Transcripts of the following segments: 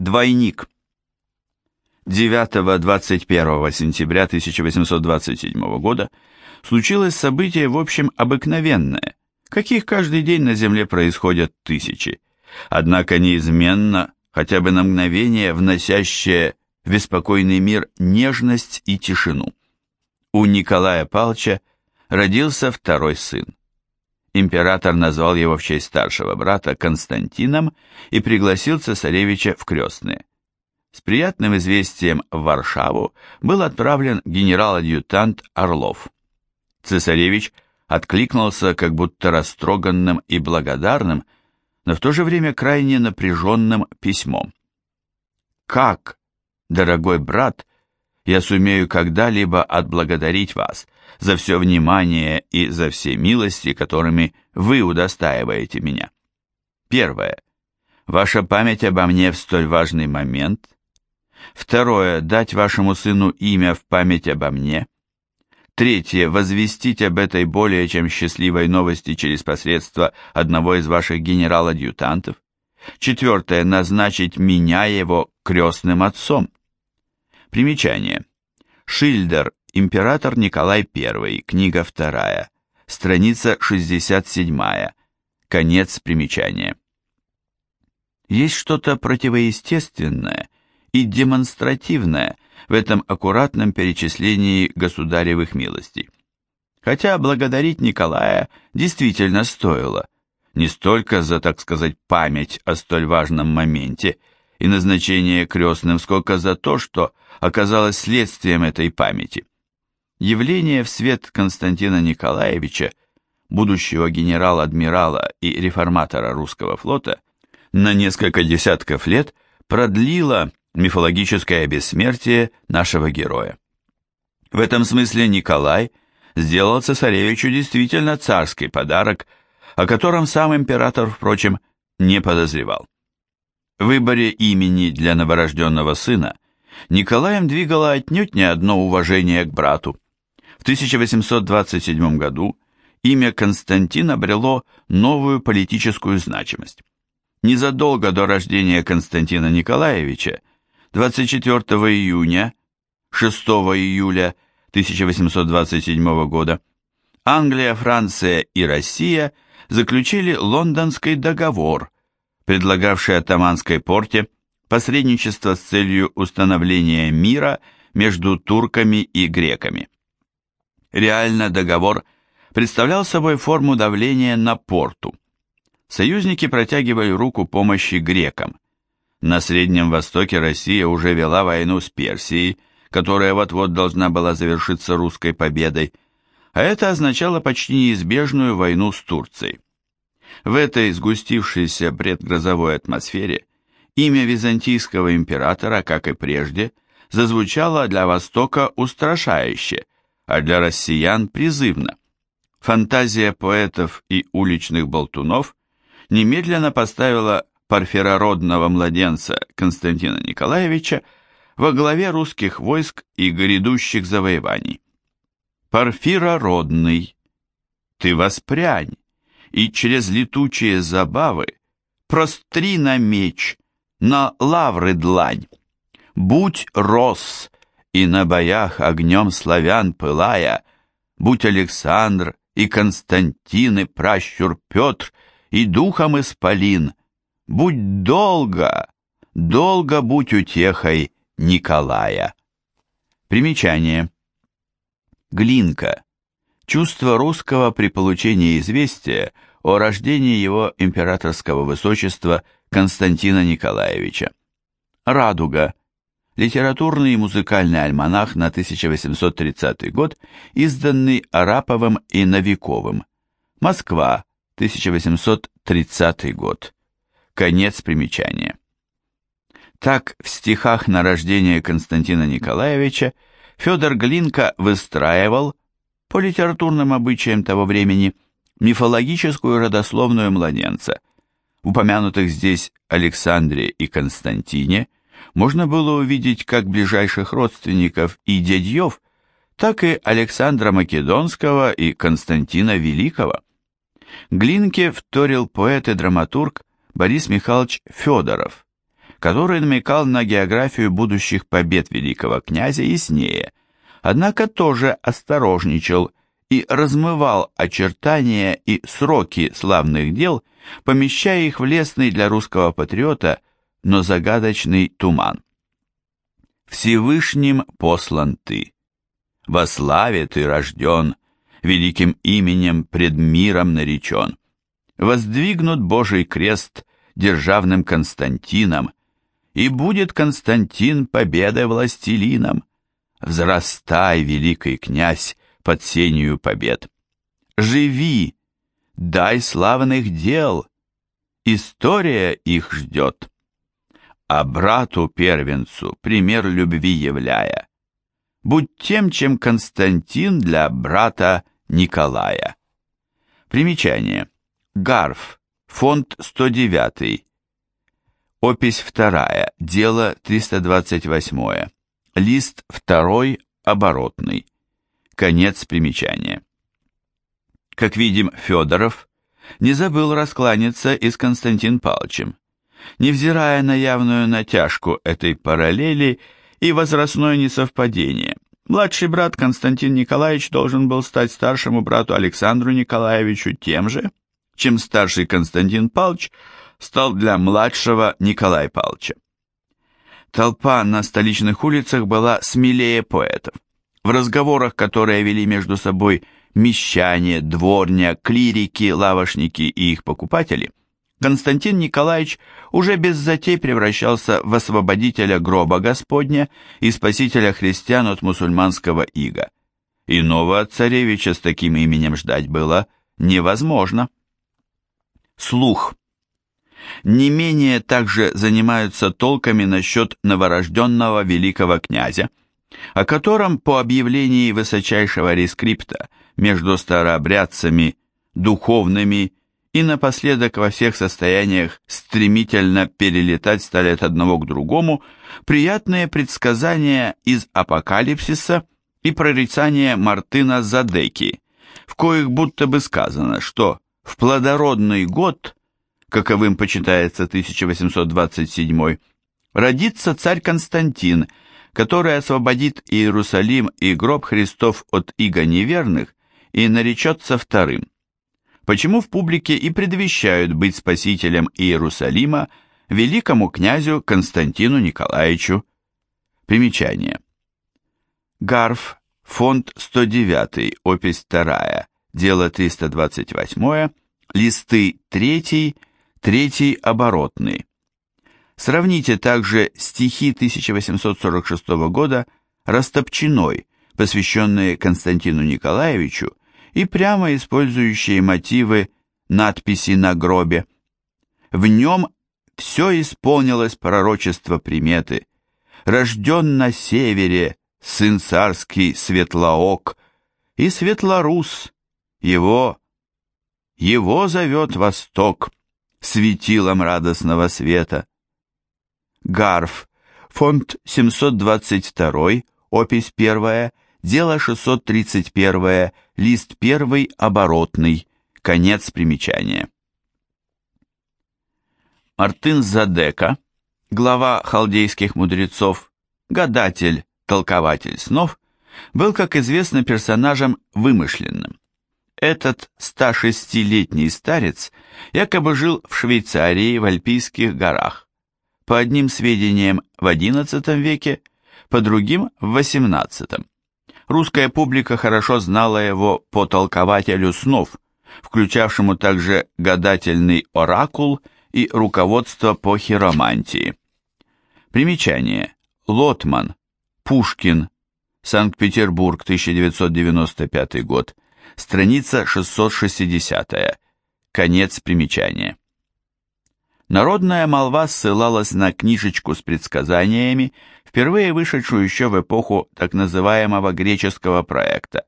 Двойник. 9-21 сентября 1827 года случилось событие, в общем, обыкновенное, каких каждый день на Земле происходят тысячи, однако неизменно, хотя бы на мгновение, вносящее в беспокойный мир нежность и тишину. У Николая Палча родился второй сын. Император назвал его в честь старшего брата Константином и пригласил цесаревича в крестные. С приятным известием в Варшаву был отправлен генерал-адъютант Орлов. Цесаревич откликнулся как будто растроганным и благодарным, но в то же время крайне напряженным письмом. «Как, дорогой брат, я сумею когда-либо отблагодарить вас за все внимание и за все милости, которыми вы удостаиваете меня? Первое. Ваша память обо мне в столь важный момент – Второе, дать вашему сыну имя в память обо мне. Третье, возвестить об этой более чем счастливой новости через посредство одного из ваших генерал-адъютантов. Четвертое, назначить меня его крестным отцом. Примечание. Шильдер, император Николай I, книга 2, страница 67, конец примечания. Есть что-то противоестественное – и демонстративное в этом аккуратном перечислении государевых милостей. Хотя благодарить Николая действительно стоило, не столько за, так сказать, память о столь важном моменте и назначение крестным, сколько за то, что оказалось следствием этой памяти. Явление в свет Константина Николаевича, будущего генерал-адмирала и реформатора русского флота, на несколько десятков лет продлило мифологическое бессмертие нашего героя. В этом смысле Николай сделал цесаревичу действительно царский подарок, о котором сам император, впрочем, не подозревал. В выборе имени для новорожденного сына Николаем двигало отнюдь не одно уважение к брату. В 1827 году имя Константин обрело новую политическую значимость. Незадолго до рождения Константина Николаевича 24 июня, 6 июля 1827 года Англия, Франция и Россия заключили Лондонский договор, предлагавший атаманской порте посредничество с целью установления мира между турками и греками. Реально договор представлял собой форму давления на порту. Союзники протягивали руку помощи грекам – на Среднем Востоке Россия уже вела войну с Персией, которая вот-вот должна была завершиться русской победой, а это означало почти неизбежную войну с Турцией. В этой сгустившейся предгрозовой атмосфере имя византийского императора, как и прежде, зазвучало для Востока устрашающе, а для россиян призывно. Фантазия поэтов и уличных болтунов немедленно поставила парфирородного младенца Константина Николаевича во главе русских войск и грядущих завоеваний. Парфирородный, ты воспрянь, и через летучие забавы простри на меч, на лавры длань. Будь рос, и на боях огнем славян пылая, будь Александр и Константин и пращур Петр и духом исполин, Будь долго, долго будь утехой Николая. Примечание. Глинка. Чувство русского при получении известия о рождении его императорского высочества Константина Николаевича. Радуга. Литературный и музыкальный альманах на 1830 год, изданный Араповым и Новиковым. Москва, 1830 год. Конец примечания. Так, в стихах на рождение Константина Николаевича Федор Глинка выстраивал, по литературным обычаям того времени, мифологическую родословную младенца. Упомянутых здесь Александре и Константине можно было увидеть как ближайших родственников и дядьев, так и Александра Македонского и Константина Великого. Глинке вторил поэт и драматург Борис Михайлович Федоров, который намекал на географию будущих побед великого князя яснее, однако тоже осторожничал и размывал очертания и сроки славных дел, помещая их в лесный для русского патриота, но загадочный туман. Всевышним послан ты, во славе ты рожден, великим именем пред миром наречен. Воздвигнут Божий крест державным Константином, и будет Константин победой властелином. Взрастай, великий князь, под сенью побед. Живи, дай славных дел, история их ждет. А брату-первенцу пример любви являя, будь тем, чем Константин для брата Николая. Примечание. Гарф, фонд 109, опись 2, дело 328, лист 2, оборотный. Конец примечания. Как видим, Федоров не забыл раскланяться и с Константин Павловичем. Невзирая на явную натяжку этой параллели и возрастное несовпадение, младший брат Константин Николаевич должен был стать старшему брату Александру Николаевичу тем же, чем старший Константин Павлович стал для младшего Николая Павловича. Толпа на столичных улицах была смелее поэтов. В разговорах, которые вели между собой мещане, дворня, клирики, лавошники и их покупатели, Константин Николаевич уже без затей превращался в освободителя гроба Господня и спасителя христиан от мусульманского ига. Иного царевича с таким именем ждать было невозможно. Слух. Не менее также занимаются толками насчет новорожденного великого князя, о котором по объявлении высочайшего рескрипта между старообрядцами, духовными и напоследок во всех состояниях стремительно перелетать стали от одного к другому приятные предсказания из апокалипсиса и прорицания Мартына Задеки, в коих будто бы сказано, что в плодородный год, каковым почитается 1827, родится царь Константин – который освободит Иерусалим и гроб Христов от иго неверных и наречется вторым. Почему в публике и предвещают быть спасителем Иерусалима великому князю Константину Николаевичу? Примечание. Гарф, фонд 109, опись 2, дело 328, листы 3, 3 оборотный. Сравните также стихи 1846 года «Растопчиной», посвященные Константину Николаевичу и прямо использующие мотивы надписи на гробе. В нем все исполнилось пророчество приметы. Рожден на севере сын царский Светлоок и Светлорус, его, его зовет восток, светилом радостного света. Гарф, фонд 722, опись 1, дело 631, лист 1, оборотный, конец примечания. Мартын Задека, глава халдейских мудрецов, гадатель, толкователь снов, был, как известно, персонажем вымышленным. Этот 106-летний старец якобы жил в Швейцарии в Альпийских горах по одним сведениям в XI веке, по другим в XVIII. Русская публика хорошо знала его по толкователю снов, включавшему также гадательный оракул и руководство по хиромантии. Примечание. Лотман, Пушкин, Санкт-Петербург, 1995 год, страница 660, конец примечания. Народная молва ссылалась на книжечку с предсказаниями, впервые вышедшую еще в эпоху так называемого греческого проекта,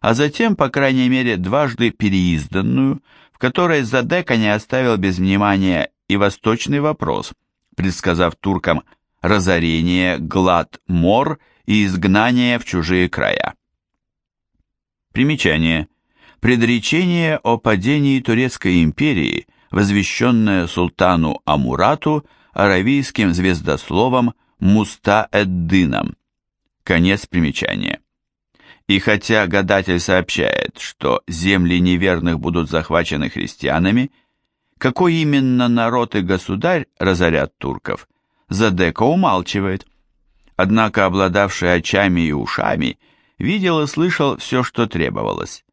а затем, по крайней мере, дважды переизданную, в которой Задека не оставил без внимания и восточный вопрос, предсказав туркам разорение, глад, мор и изгнание в чужие края. Примечание. Предречение о падении Турецкой империи – возвещенное султану Амурату аравийским звездословом Муста-эд-Дыном. Конец примечания. И хотя гадатель сообщает, что земли неверных будут захвачены христианами, какой именно народ и государь разорят турков, Задека умалчивает. Однако обладавший очами и ушами видел и слышал все, что требовалось.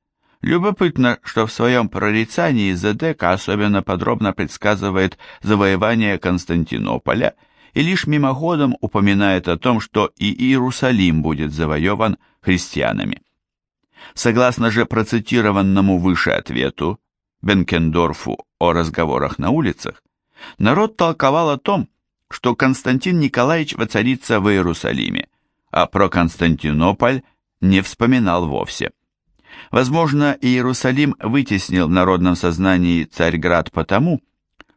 Любопытно, что в своем прорицании Зедека особенно подробно предсказывает завоевание Константинополя и лишь мимоходом упоминает о том, что и Иерусалим будет завоеван христианами. Согласно же процитированному выше ответу Бенкендорфу о разговорах на улицах, народ толковал о том, что Константин Николаевич воцарится в Иерусалиме, а про Константинополь не вспоминал вовсе. Возможно, Иерусалим вытеснил в народном сознании Царьград потому,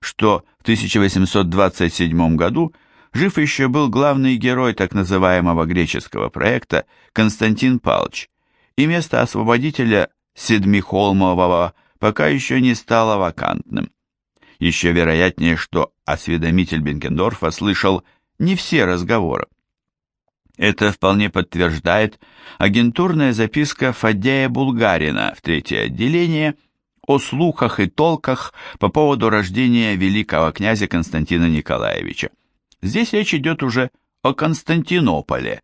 что в 1827 году жив еще был главный герой так называемого греческого проекта Константин Палч, и место освободителя Седмихолмового пока еще не стало вакантным. Еще вероятнее, что осведомитель Бенкендорфа слышал не все разговоры. Это вполне подтверждает агентурная записка Фадея Булгарина в третье отделение о слухах и толках по поводу рождения великого князя Константина Николаевича. Здесь речь идет уже о Константинополе.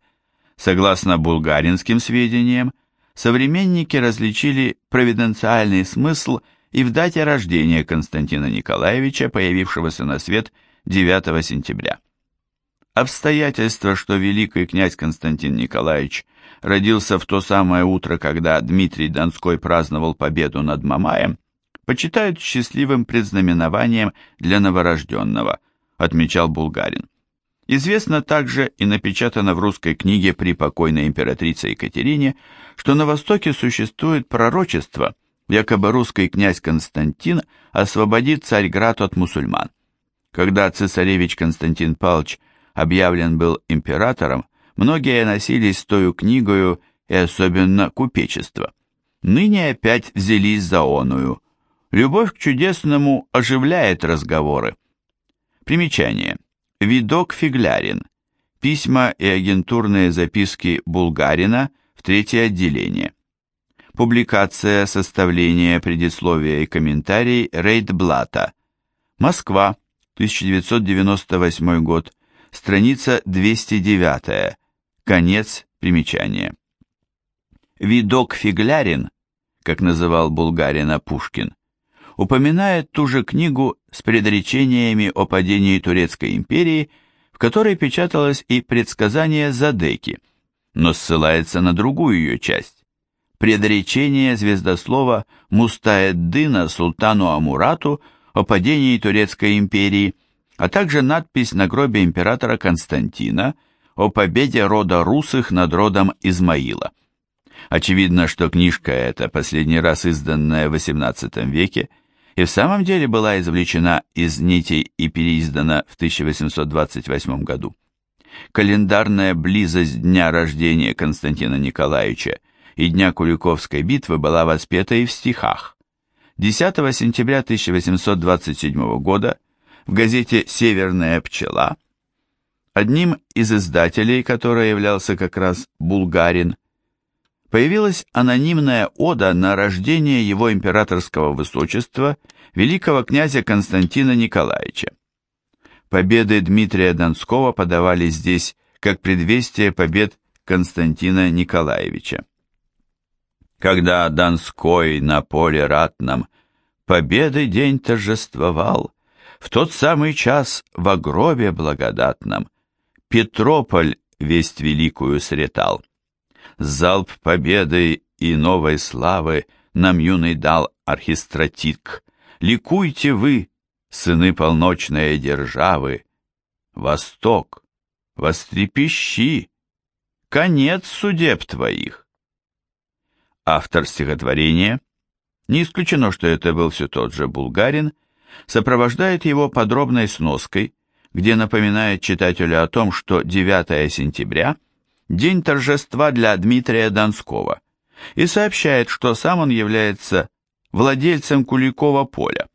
Согласно булгаринским сведениям, современники различили провиденциальный смысл и в дате рождения Константина Николаевича, появившегося на свет 9 сентября. Обстоятельство, что великий князь Константин Николаевич родился в то самое утро, когда Дмитрий Донской праздновал победу над Мамаем, почитают счастливым предзнаменованием для новорожденного, отмечал Булгарин. Известно также и напечатано в русской книге при покойной императрице Екатерине, что на Востоке существует пророчество, якобы русский князь Константин освободит Царьград от мусульман. Когда цесаревич Константин Павлович объявлен был императором, многие носились тою книгою и особенно купечество. Ныне опять взялись за оную. Любовь к чудесному оживляет разговоры. Примечание. Видок Фиглярин. Письма и агентурные записки Булгарина в третье отделение. Публикация, составление, предисловия и комментарий Рейдблата. Москва, 1998 год страница 209, конец примечания. Видок Фиглярин, как называл булгарина Пушкин, упоминает ту же книгу с предречениями о падении Турецкой империи, в которой печаталось и предсказание Задеки, но ссылается на другую ее часть. Предречение звездослова Мустаэддина султану Амурату о падении Турецкой империи – а также надпись на гробе императора Константина о победе рода русых над родом Измаила. Очевидно, что книжка эта, последний раз изданная в XVIII веке, и в самом деле была извлечена из нитей и переиздана в 1828 году. Календарная близость дня рождения Константина Николаевича и дня Куликовской битвы была воспета и в стихах. 10 сентября 1827 года в газете «Северная пчела», одним из издателей, который являлся как раз булгарин, появилась анонимная ода на рождение его императорского высочества великого князя Константина Николаевича. Победы Дмитрия Донского подавали здесь как предвестие побед Константина Николаевича. Когда Донской на поле ратном победы день торжествовал, в тот самый час в гробе благодатном Петрополь весть великую сретал. Залп победы и новой славы Нам юный дал архистратик. Ликуйте вы, сыны полночной державы. Восток, вострепещи, конец судеб твоих. Автор стихотворения, не исключено, что это был все тот же Булгарин, сопровождает его подробной сноской, где напоминает читателю о том, что 9 сентября – день торжества для Дмитрия Донского, и сообщает, что сам он является владельцем Куликова поля.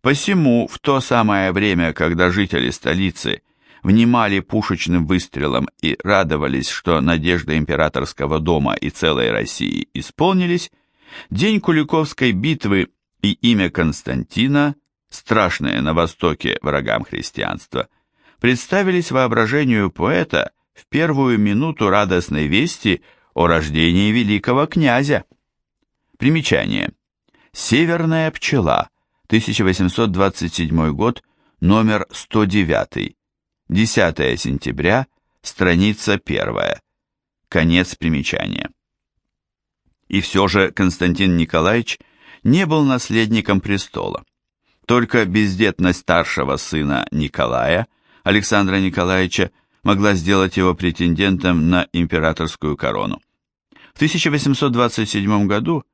Посему в то самое время, когда жители столицы внимали пушечным выстрелам и радовались, что надежды императорского дома и целой России исполнились, день Куликовской битвы и имя Константина, страшное на Востоке врагам христианства, представились воображению поэта в первую минуту радостной вести о рождении великого князя. Примечание. «Северная пчела», 1827 год, номер 109, 10 сентября, страница 1. Конец примечания. И все же Константин Николаевич не был наследником престола. Только бездетность старшего сына Николая, Александра Николаевича, могла сделать его претендентом на императорскую корону. В 1827 году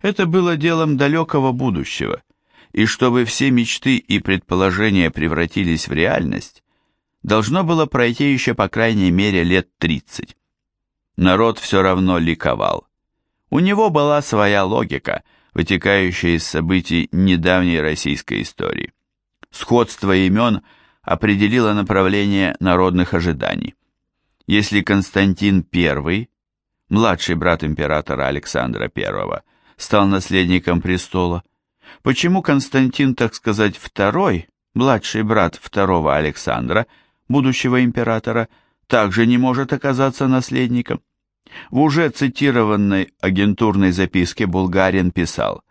это было делом далекого будущего, и чтобы все мечты и предположения превратились в реальность, должно было пройти еще по крайней мере лет 30. Народ все равно ликовал. У него была своя логика, вытекающая из событий недавней российской истории. Сходство имен определило направление народных ожиданий. Если Константин I, младший брат императора Александра I, стал наследником престола, почему Константин, так сказать, II, младший брат второго Александра, будущего императора, также не может оказаться наследником? В уже цитированной агентурной записке Булгарин писал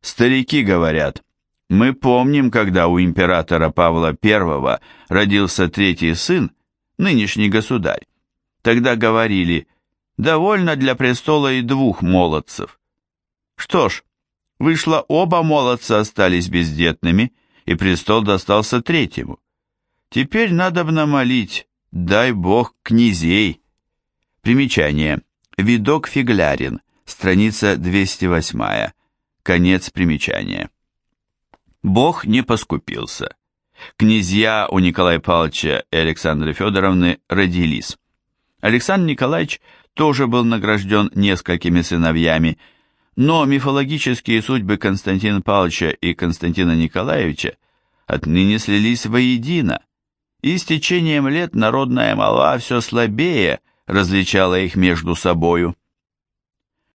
«Старики говорят, мы помним, когда у императора Павла I родился третий сын, нынешний государь. Тогда говорили, довольно для престола и двух молодцев. Что ж, вышло оба молодца остались бездетными, и престол достался третьему. Теперь надо бы молить, дай бог князей. Примечание. Видок Фиглярин, страница 208, конец примечания. Бог не поскупился. Князья у Николая Павловича и Александры Федоровны родились. Александр Николаевич тоже был награжден несколькими сыновьями, но мифологические судьбы Константина Павловича и Константина Николаевича отныне слились воедино, и с течением лет народная молва все слабее – различала их между собою.